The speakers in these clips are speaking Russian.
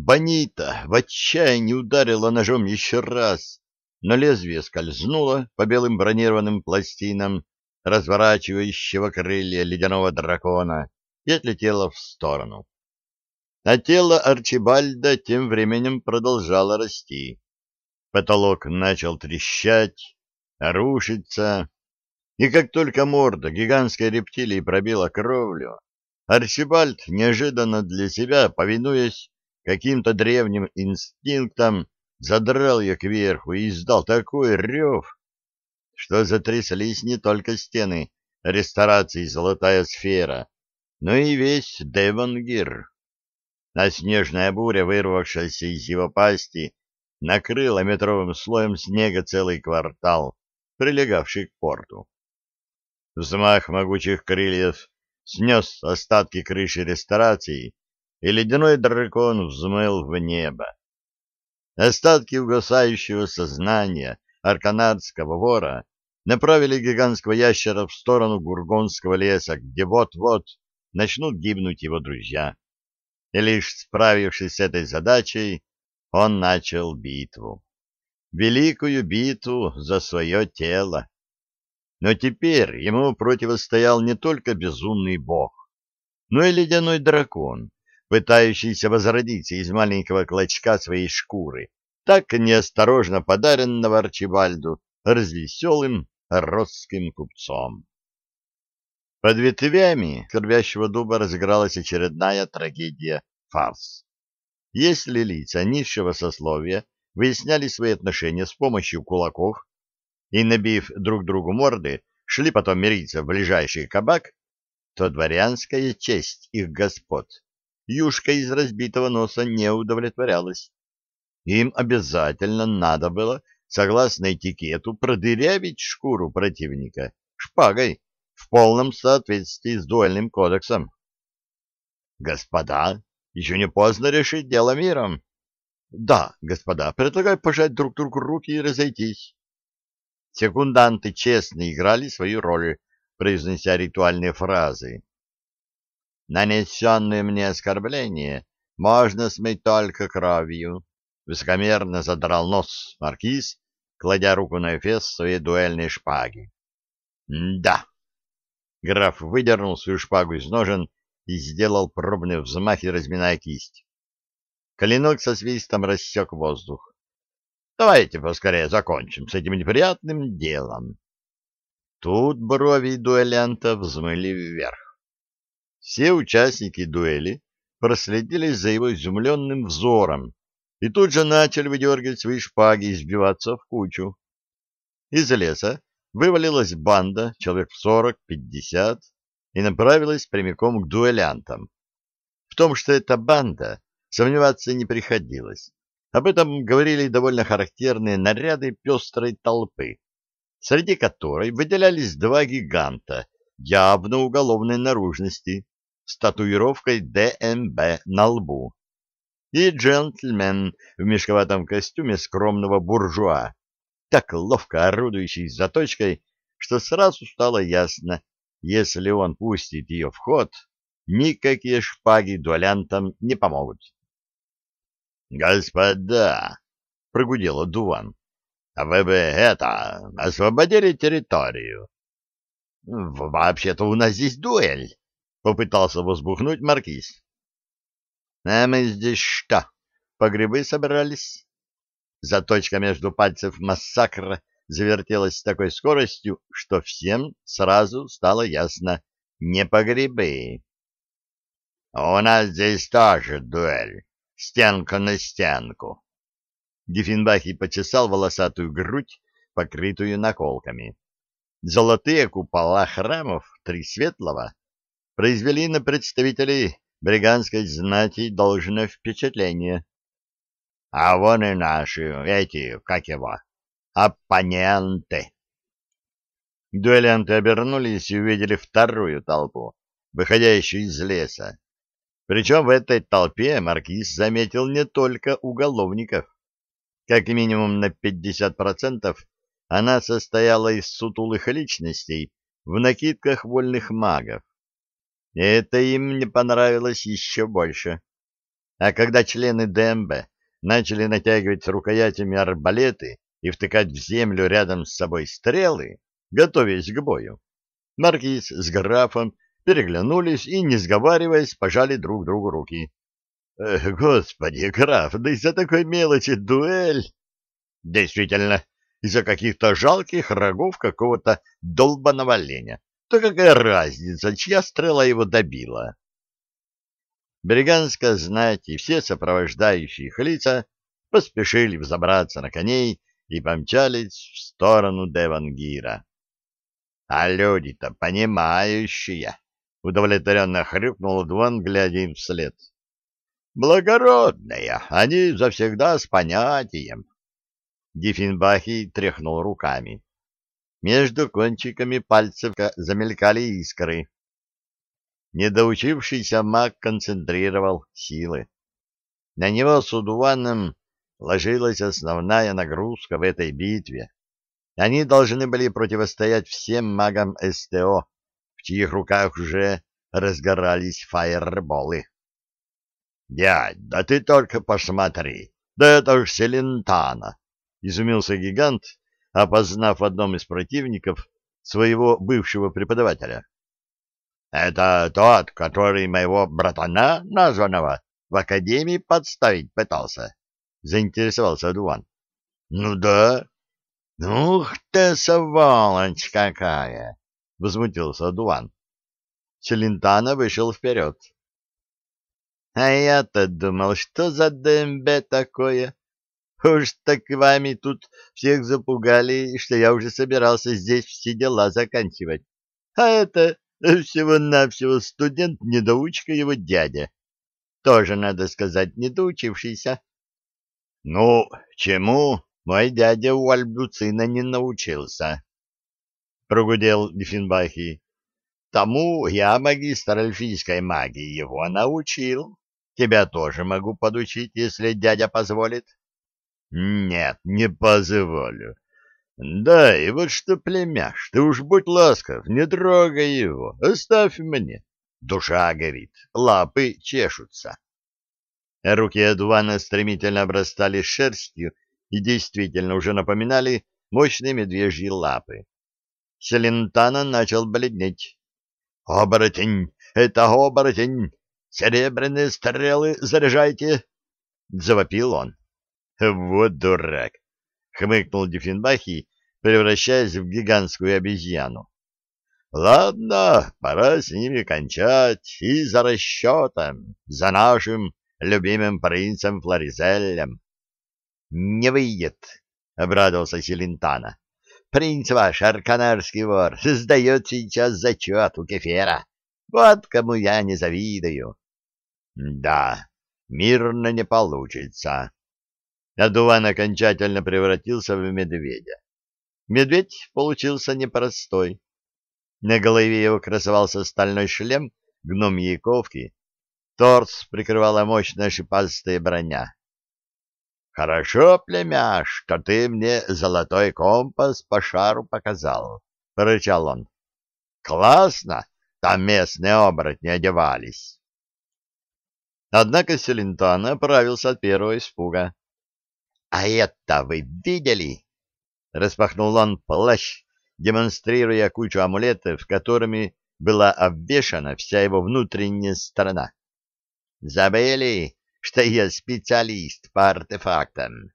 Бонита в отчаянии ударила ножом еще раз, но лезвие скользнуло по белым бронированным пластинам разворачивающего крылья ледяного дракона и отлетело в сторону. А тело Арчибальда тем временем продолжало расти. Потолок начал трещать, рушиться, и как только морда гигантской рептилии пробила кровлю, Арчибальд, неожиданно для себя, повинуясь каким-то древним инстинктам, задрал ее кверху и издал такой рев, что затряслись не только стены ресторации «Золотая сфера», но и весь Девонгир. А снежная буря, вырвавшаяся из его пасти, накрыла метровым слоем снега целый квартал, прилегавший к порту. Взмах могучих крыльев снес остатки крыши ресторации, и ледяной дракон взмыл в небо. Остатки угасающего сознания арканадского вора направили гигантского ящера в сторону Гургонского леса, где вот-вот начнут гибнуть его друзья. И лишь справившись с этой задачей, он начал битву. Великую битву за свое тело. Но теперь ему противостоял не только безумный бог, но и ледяной дракон, пытающийся возродиться из маленького клочка своей шкуры, так неосторожно подаренного Арчибальду развеселым росским купцом. Под ветвями скорбящего дуба разыгралась очередная трагедия фарс. Если лица низшего сословия выясняли свои отношения с помощью кулаков и, набив друг другу морды, шли потом мириться в ближайший кабак, то дворянская честь их господ юшка из разбитого носа не удовлетворялась. Им обязательно надо было, согласно этикету, продырявить шкуру противника шпагой в полном соответствии с дуэльным кодексом. «Господа, еще не поздно решить дело миром». «Да, господа, предлагаю пожать друг другу руки и разойтись». Секунданты честно играли свою роль, произнося ритуальные фразы. «Нанесенное мне оскорбление можно смыть только кровью», — высокомерно задрал нос маркиз, кладя руку на эфес своей дуэльной шпаги. «Да». Граф выдернул свою шпагу из ножен и сделал пробный взмах, и разминая кисть. Клинок со свистом рассек воздух. Давайте поскорее закончим с этим неприятным делом. Тут брови дуэлянта взмыли вверх. Все участники дуэли проследили за его изумленным взором и тут же начали выдергивать свои шпаги и сбиваться в кучу. Из леса вывалилась банда, человек сорок-пятьдесят, и направилась прямиком к дуэлянтам. В том, что это банда, сомневаться не приходилось. Об этом говорили довольно характерные наряды пестрой толпы, среди которой выделялись два гиганта явно уголовной наружности с татуировкой ДМБ на лбу и джентльмен в мешковатом костюме скромного буржуа, так ловко орудующий заточкой, что сразу стало ясно, если он пустит ее в ход, никакие шпаги дуэлянтам не помогут. — Господа, — прогудел Дуван, — а вы бы это, освободили территорию. — Вообще-то у нас здесь дуэль, — попытался возбухнуть маркиз. — А мы здесь что, по грибы собрались? Заточка между пальцев массакра завертелась с такой скоростью, что всем сразу стало ясно — не по грибы. — У нас здесь тоже дуэль, стенка на стенку. Диффенбахи почесал волосатую грудь, покрытую наколками. Золотые купола храмов Трисветлого произвели на представителей бриганской знати должное впечатление. А вон и наши, эти, как его, оппоненты. Дуэлянты обернулись и увидели вторую толпу, выходящую из леса. Причем в этой толпе маркиз заметил не только уголовников. Как минимум на 50% она состояла из сутулых личностей в накидках вольных магов. Это им не понравилось еще больше. А когда члены ДМБ начали натягивать рукоятями арбалеты и втыкать в землю рядом с собой стрелы, готовясь к бою, маркиз с графом переглянулись и, не сговариваясь, пожали друг другу руки. «Э, «Господи, граф, да из-за такой мелочи дуэль!» «Действительно, из-за каких-то жалких рогов какого-то долбаного оленя. То какая разница, чья стрела его добила?» Береганская знать и все сопровождающие их лица поспешили взобраться на коней и помчались в сторону Девангира. — А люди-то понимающие! — удовлетворенно хрюкнул Двон, глядя им вслед. — Благородные! Они завсегда с понятием! Диффенбахи тряхнул руками. Между кончиками пальцев замелькали искры. Недоучившийся маг концентрировал силы. На него с Удуваном ложилась основная нагрузка в этой битве. Они должны были противостоять всем магам СТО, в чьих руках уже разгорались фаерболы. — Дядь, да ты только посмотри! Да это ж Селентана! — изумился гигант, опознав в одном из противников своего бывшего преподавателя. — Это тот, который моего братана, названного, в академии подставить пытался? — заинтересовался Дуан. — Ну да. — Ух ты, сволочь какая! — возмутился Дуан. Челентано вышел вперед. — А я-то думал, что за ДМБ такое? Уж так вами тут всех запугали, что я уже собирался здесь все дела заканчивать. А это всего-навсего студент-недоучка его дядя. Тоже, надо сказать, недоучившийся. Ну, чему мой дядя у Альбуцина не научился? Прогудел Диффенбахи. Тому я, магистр эльфийской магии, его научил. Тебя тоже могу подучить, если дядя позволит. Нет, не позволю. Да, и вот что, племяш, ты уж будь ласков, не трогай его, оставь мне. Душа горит, лапы чешутся. Руки Адуана стремительно обрастали шерстью и действительно уже напоминали мощные медвежьи лапы. Селентана начал бледнеть. «Оборотень! Это оборотень! Серебряные стрелы заряжайте!» — завопил он. «Вот дурак! хмыкнул Диффенбахи, превращаясь в гигантскую обезьяну. Ладно, пора с ними кончать и за расчетом, за нашим любимым принцем Флоризелем. Не выйдет, обрадовался Селентана. Принц ваш, арканарский вор, сдает сейчас зачет у Кефера. Вот кому я не завидую. Да, мирно не получится. Адуван окончательно превратился в медведя. Медведь получился непростой. На голове его красовался стальной шлем гномьей ковки, торс прикрывала мощная шипастая броня. — Хорошо, племяш, что ты мне золотой компас по шару показал, — порычал он. — Классно, там местные оборотни одевались. Однако Селентан оправился от первого испуга. «А это вы видели?» Распахнул он плащ, демонстрируя кучу амулетов, которыми была обвешана вся его внутренняя сторона. «Забыли, что я специалист по артефактам?»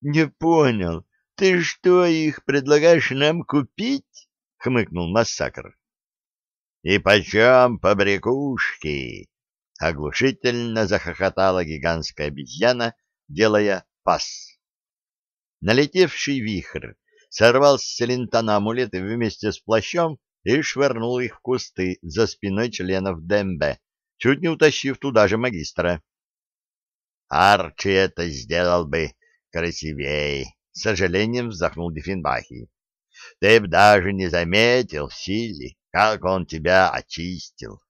«Не понял, ты что, их предлагаешь нам купить?» — хмыкнул Массакр. «И почем побрякушки?» — оглушительно захохотала гигантская обезьяна, делая пас. Налетевший вихрь сорвал с Селентана амулеты вместе с плащом и швырнул их в кусты за спиной членов ДМБ, чуть не утащив туда же магистра. Арчи это сделал бы красивей, с сожалением вздохнул Диффенбахи. Ты б даже не заметил, Силли, как он тебя очистил.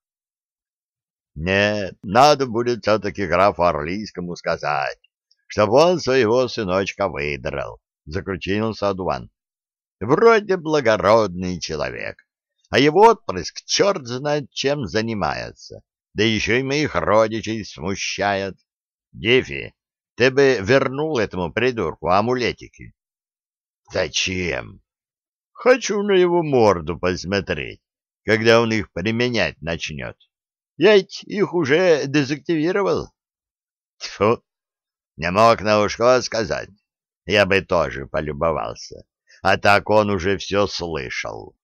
Нет, надо будет все-таки графу Орлийскому сказать, чтобы он своего сыночка выдрал, — закручинился Адуан. Вроде благородный человек, а его отпрыск черт знает чем занимается. да еще и моих родичей смущает. Дефи, ты бы вернул этому придурку амулетики. Зачем? Хочу на его морду посмотреть, когда он их применять начнет. Я ведь их уже дезактивировал. Тьфу, не мог на ушко сказать. Я бы тоже полюбовался. А так он уже все слышал.